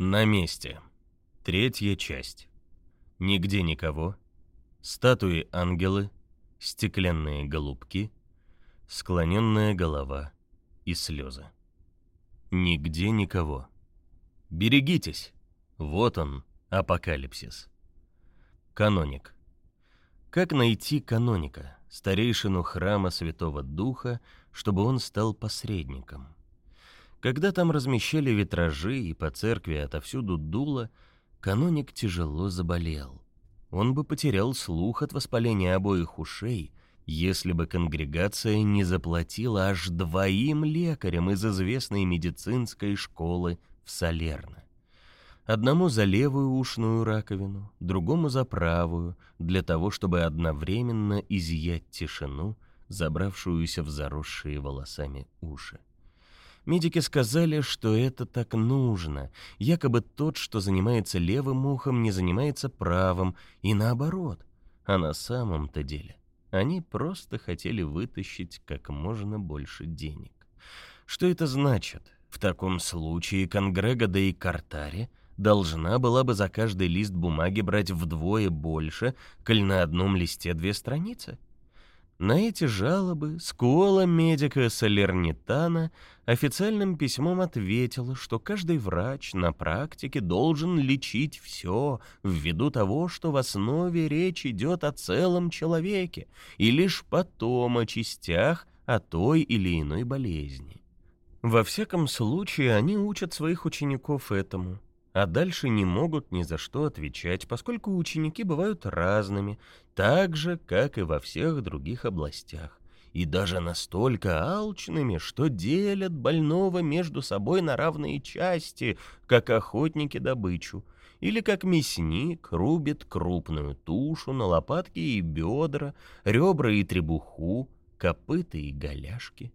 На месте. Третья часть. Нигде никого. Статуи ангелы, стеклянные голубки, склоненная голова и слезы. Нигде никого. Берегитесь. Вот он, апокалипсис. Каноник. Как найти каноника, старейшину храма Святого Духа, чтобы он стал посредником? Когда там размещали витражи и по церкви отовсюду дуло, каноник тяжело заболел. Он бы потерял слух от воспаления обоих ушей, если бы конгрегация не заплатила аж двоим лекарям из известной медицинской школы в Салерно. Одному за левую ушную раковину, другому за правую, для того, чтобы одновременно изъять тишину, забравшуюся в заросшие волосами уши. Медики сказали, что это так нужно. Якобы тот, что занимается левым ухом, не занимается правым, и наоборот. А на самом-то деле они просто хотели вытащить как можно больше денег. Что это значит? В таком случае Конгрега да и Картари должна была бы за каждый лист бумаги брать вдвое больше, коль на одном листе две страницы. На эти жалобы Скуола Медика Салернитана официальным письмом ответила, что каждый врач на практике должен лечить все, ввиду того, что в основе речь идет о целом человеке, и лишь потом о частях о той или иной болезни. Во всяком случае, они учат своих учеников этому, а дальше не могут ни за что отвечать, поскольку ученики бывают разными, так же, как и во всех других областях, и даже настолько алчными, что делят больного между собой на равные части, как охотники добычу, или как мясник рубит крупную тушу на лопатки и бедра, ребра и требуху, копыта и голяшки.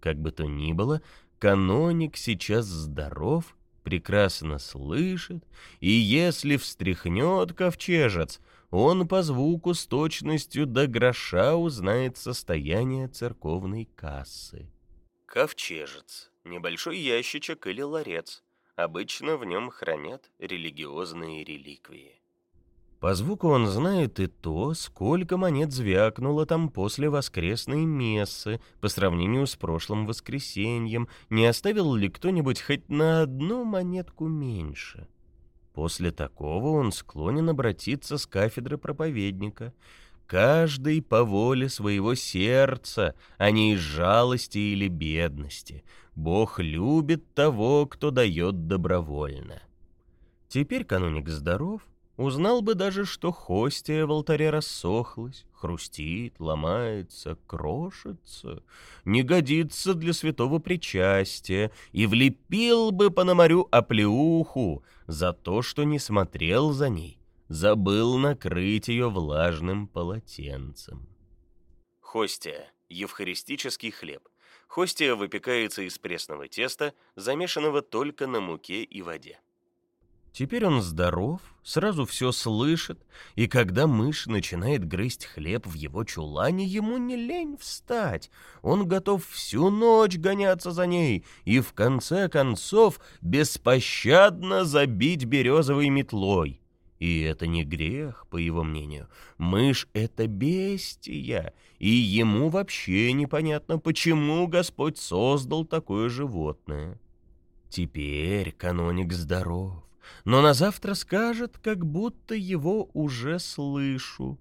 Как бы то ни было, каноник сейчас здоров прекрасно слышит, и если встряхнет ковчежец, он по звуку с точностью до гроша узнает состояние церковной кассы. Ковчежец — небольшой ящичек или ларец. Обычно в нем хранят религиозные реликвии. По звуку он знает и то, сколько монет звякнуло там после воскресной мессы по сравнению с прошлым воскресеньем, не оставил ли кто-нибудь хоть на одну монетку меньше. После такого он склонен обратиться с кафедры проповедника. Каждый по воле своего сердца, а не из жалости или бедности. Бог любит того, кто дает добровольно. Теперь каноник здоров, Узнал бы даже, что хостия в алтаре рассохлась, хрустит, ломается, крошится, не годится для святого причастия, и влепил бы Пономарю оплеуху за то, что не смотрел за ней, забыл накрыть ее влажным полотенцем. Хостия — евхаристический хлеб. Хостия выпекается из пресного теста, замешанного только на муке и воде. Теперь он здоров, сразу все слышит, и когда мышь начинает грызть хлеб в его чулане, ему не лень встать. Он готов всю ночь гоняться за ней и в конце концов беспощадно забить березовой метлой. И это не грех, по его мнению. Мышь — это бестия, и ему вообще непонятно, почему Господь создал такое животное. Теперь каноник здоров но на завтра скажет, как будто его уже слышу.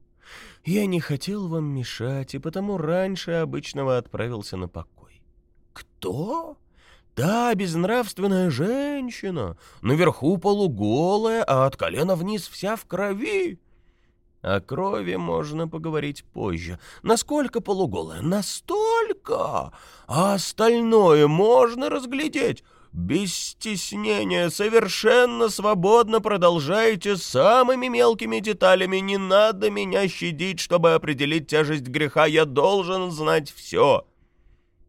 Я не хотел вам мешать, и потому раньше обычного отправился на покой. Кто? Да, безнравственная женщина, наверху полуголая, а от колена вниз вся в крови. О крови можно поговорить позже. Насколько полуголая? Настолько! А остальное можно разглядеть без стеснения, совершенно свободно продолжайте самыми мелкими деталями. Не надо меня щадить, чтобы определить тяжесть греха. Я должен знать все.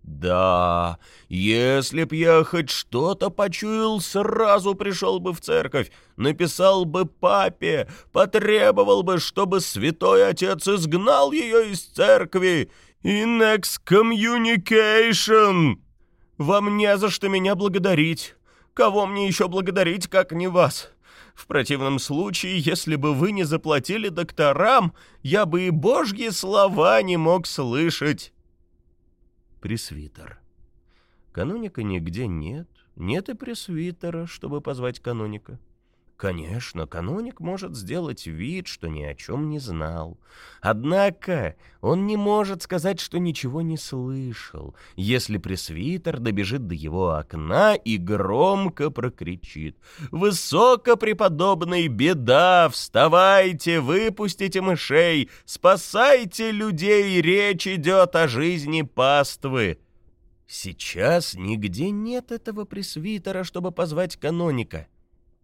Да, если б я хоть что-то почуял, сразу пришел бы в церковь, написал бы папе, потребовал бы, чтобы святой отец изгнал ее из церкви. In excommunication! Вам не за что меня благодарить. Кого мне еще благодарить, как не вас? В противном случае, если бы вы не заплатили докторам, я бы и божьи слова не мог слышать. Пресвитер. Каноника нигде нет, нет и пресвитера, чтобы позвать каноника. Конечно, каноник может сделать вид, что ни о чем не знал. Однако он не может сказать, что ничего не слышал, если пресвитер добежит до его окна и громко прокричит «Высокопреподобный, беда! Вставайте, выпустите мышей, спасайте людей, речь идет о жизни паствы!» Сейчас нигде нет этого пресвитера, чтобы позвать каноника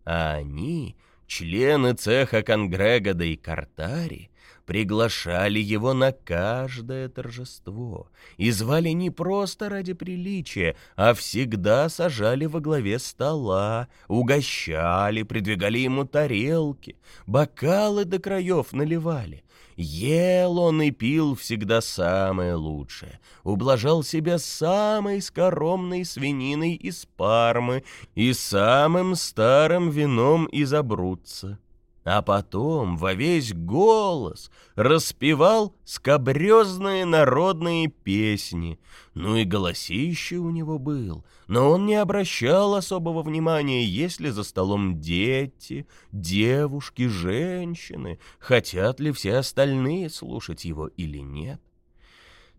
а они, члены цеха Конгрегода и Картари, приглашали его на каждое торжество и звали не просто ради приличия, а всегда сажали во главе стола, угощали, придвигали ему тарелки, бокалы до краев наливали, Ел он и пил всегда самое лучшее, ублажал себя самой скоромной свининой из Пармы и самым старым вином из Абруца а потом во весь голос распевал скобрезные народные песни. Ну и голосище у него был, но он не обращал особого внимания, если за столом дети, девушки, женщины, хотят ли все остальные слушать его или нет.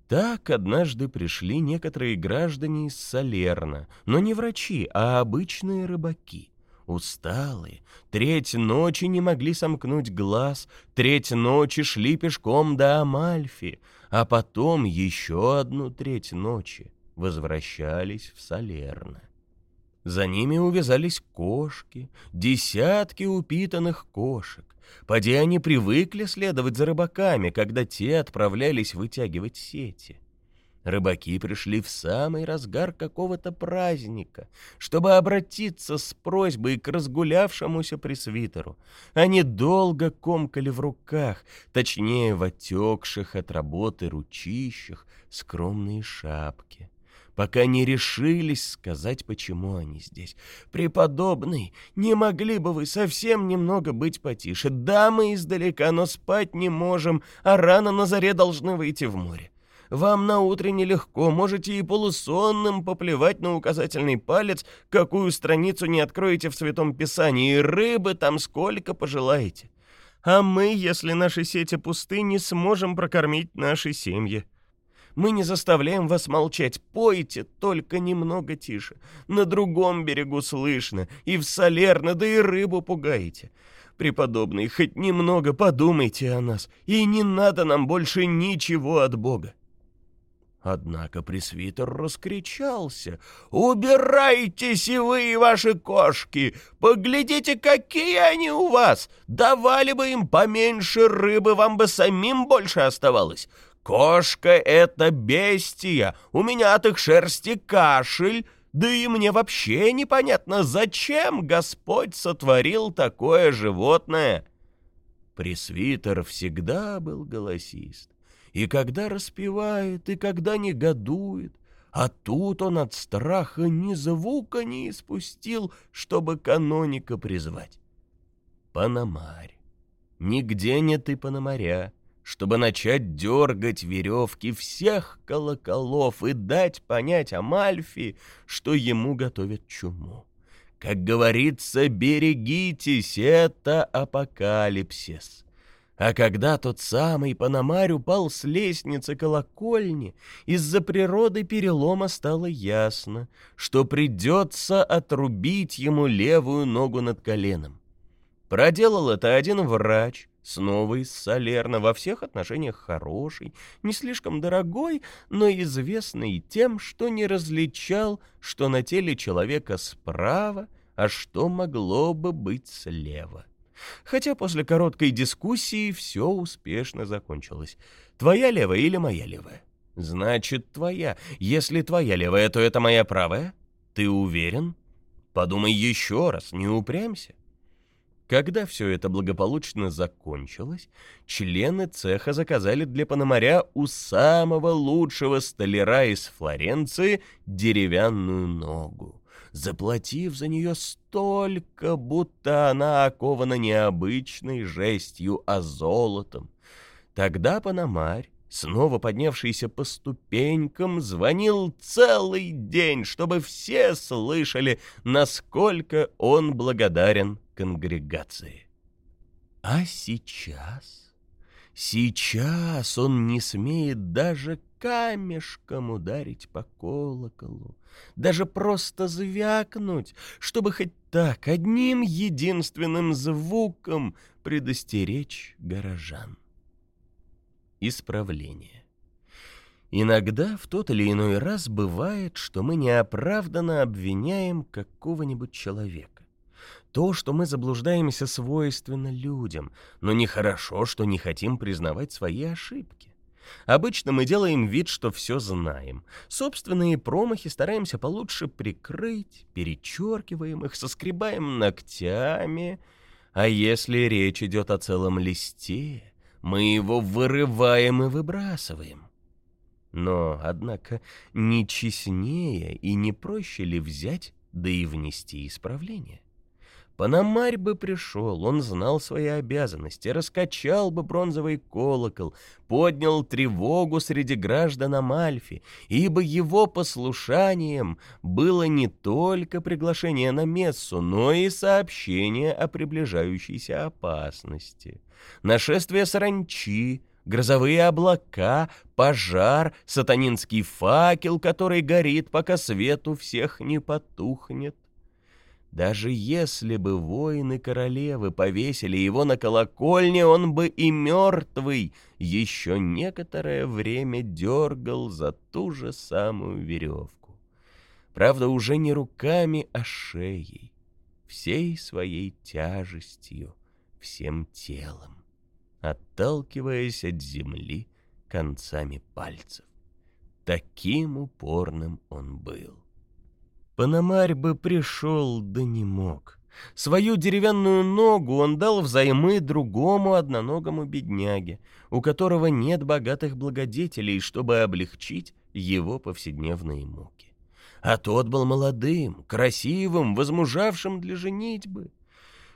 Так однажды пришли некоторые граждане из Салерна, но не врачи, а обычные рыбаки — Усталые, треть ночи не могли сомкнуть глаз, треть ночи шли пешком до Амальфи, а потом еще одну треть ночи возвращались в Салерно. За ними увязались кошки, десятки упитанных кошек. Поди они привыкли следовать за рыбаками, когда те отправлялись вытягивать сети. Рыбаки пришли в самый разгар какого-то праздника, чтобы обратиться с просьбой к разгулявшемуся пресвитеру. Они долго комкали в руках, точнее, в отекших от работы ручищах, скромные шапки пока не решились сказать, почему они здесь. «Преподобный, не могли бы вы совсем немного быть потише? Да, мы издалека, но спать не можем, а рано на заре должны выйти в море. Вам на утре нелегко, можете и полусонным поплевать на указательный палец, какую страницу не откроете в Святом Писании, и рыбы там сколько пожелаете. А мы, если наши сети пусты, не сможем прокормить наши семьи. Мы не заставляем вас молчать, пойте, только немного тише. На другом берегу слышно, и в солерно, да и рыбу пугаете. Преподобный, хоть немного подумайте о нас, и не надо нам больше ничего от Бога. Однако пресвитер раскричался. «Убирайтесь и вы, и ваши кошки! Поглядите, какие они у вас! Давали бы им поменьше рыбы, вам бы самим больше оставалось! Кошка — это бестия, у меня от их шерсти кашель, да и мне вообще непонятно, зачем Господь сотворил такое животное!» Пресвитер всегда был голосист и когда распевает, и когда негодует. А тут он от страха ни звука не испустил, чтобы каноника призвать. Панамарь. Нигде нет и панамаря, чтобы начать дергать веревки всех колоколов и дать понять Амальфи, что ему готовят чуму. Как говорится, берегитесь, это апокалипсис. А когда тот самый Панамарь упал с лестницы колокольни, из-за природы перелома стало ясно, что придется отрубить ему левую ногу над коленом. Проделал это один врач, снова из Салерна, во всех отношениях хороший, не слишком дорогой, но известный тем, что не различал, что на теле человека справа, а что могло бы быть слева. Хотя после короткой дискуссии все успешно закончилось. Твоя левая или моя левая? Значит, твоя. Если твоя левая, то это моя правая? Ты уверен? Подумай еще раз, не упрямься. Когда все это благополучно закончилось, члены цеха заказали для Пономаря у самого лучшего столяра из Флоренции деревянную ногу заплатив за нее столько, будто она окована не обычной жестью, а золотом. Тогда Панамарь, снова поднявшийся по ступенькам, звонил целый день, чтобы все слышали, насколько он благодарен конгрегации. А сейчас... Сейчас он не смеет даже камешком ударить по колоколу, даже просто звякнуть, чтобы хоть так одним единственным звуком предостеречь горожан. Исправление. Иногда в тот или иной раз бывает, что мы неоправданно обвиняем какого-нибудь человека. То, что мы заблуждаемся, свойственно людям, но нехорошо, что не хотим признавать свои ошибки. Обычно мы делаем вид, что все знаем. Собственные промахи стараемся получше прикрыть, перечеркиваем их, соскребаем ногтями. А если речь идет о целом листе, мы его вырываем и выбрасываем. Но, однако, не честнее и не проще ли взять, да и внести исправление? Панамарь бы пришел, он знал свои обязанности, раскачал бы бронзовый колокол, поднял тревогу среди граждан Амальфи, ибо его послушанием было не только приглашение на мессу, но и сообщение о приближающейся опасности. Нашествие саранчи, грозовые облака, пожар, сатанинский факел, который горит, пока свет у всех не потухнет. Даже если бы воины королевы повесили его на колокольне, он бы и мертвый еще некоторое время дергал за ту же самую веревку. Правда, уже не руками, а шеей, всей своей тяжестью, всем телом, отталкиваясь от земли концами пальцев. Таким упорным он был. Пономарь бы пришел, да не мог. Свою деревянную ногу он дал взаймы другому одноногому бедняге, у которого нет богатых благодетелей, чтобы облегчить его повседневные муки. А тот был молодым, красивым, возмужавшим для женитьбы.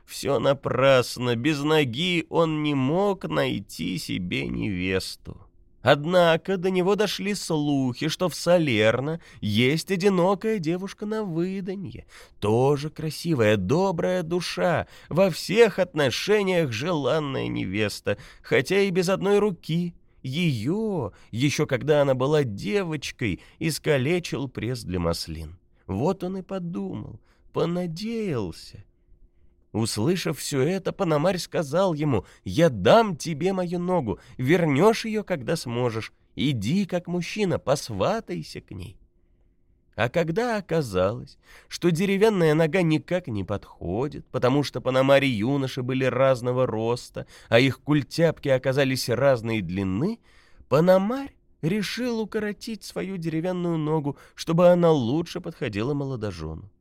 Все напрасно, без ноги он не мог найти себе невесту. Однако до него дошли слухи, что в Салерно есть одинокая девушка на выданье, тоже красивая, добрая душа, во всех отношениях желанная невеста, хотя и без одной руки. Ее, еще когда она была девочкой, искалечил пресс для маслин. Вот он и подумал, понадеялся. Услышав все это, Панамарь сказал ему, «Я дам тебе мою ногу, вернешь ее, когда сможешь. Иди, как мужчина, посватайся к ней». А когда оказалось, что деревянная нога никак не подходит, потому что Панамари юноши были разного роста, а их культяпки оказались разной длины, Панамарь решил укоротить свою деревянную ногу, чтобы она лучше подходила молодожену.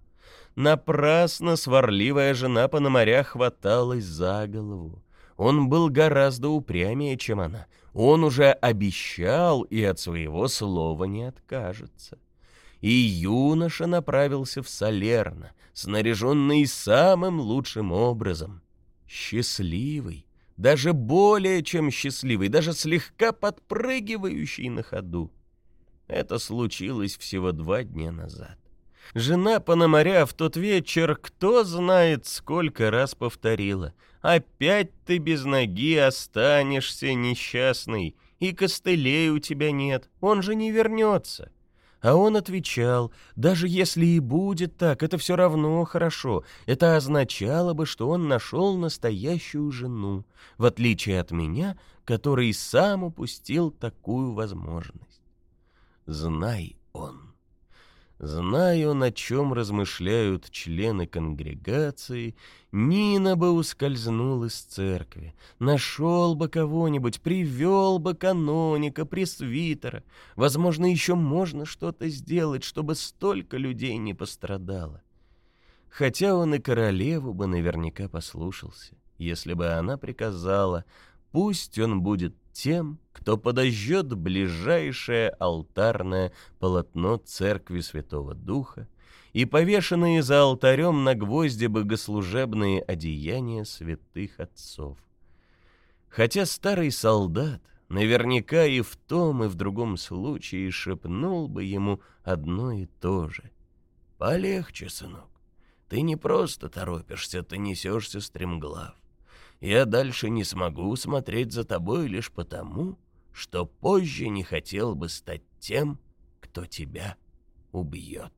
Напрасно сварливая жена Пономаря хваталась за голову. Он был гораздо упрямее, чем она. Он уже обещал и от своего слова не откажется. И юноша направился в Салерно, снаряженный самым лучшим образом. Счастливый, даже более чем счастливый, даже слегка подпрыгивающий на ходу. Это случилось всего два дня назад. Жена Пономаря в тот вечер кто знает сколько раз повторила. «Опять ты без ноги останешься, несчастный, и костылей у тебя нет, он же не вернется». А он отвечал, даже если и будет так, это все равно хорошо. Это означало бы, что он нашел настоящую жену, в отличие от меня, который сам упустил такую возможность. Знай он. Знаю, на чем размышляют члены конгрегации, Нина бы ускользнул из церкви, нашел бы кого-нибудь, привел бы каноника, пресвитера. Возможно, еще можно что-то сделать, чтобы столько людей не пострадало. Хотя он и королеву бы наверняка послушался, если бы она приказала, пусть он будет тем, кто подожжет ближайшее алтарное полотно Церкви Святого Духа и повешенные за алтарем на гвозде богослужебные одеяния святых отцов. Хотя старый солдат наверняка и в том, и в другом случае шепнул бы ему одно и то же. «Полегче, сынок, ты не просто торопишься, ты несешься стремглав. Я дальше не смогу смотреть за тобой лишь потому, что позже не хотел бы стать тем, кто тебя убьет».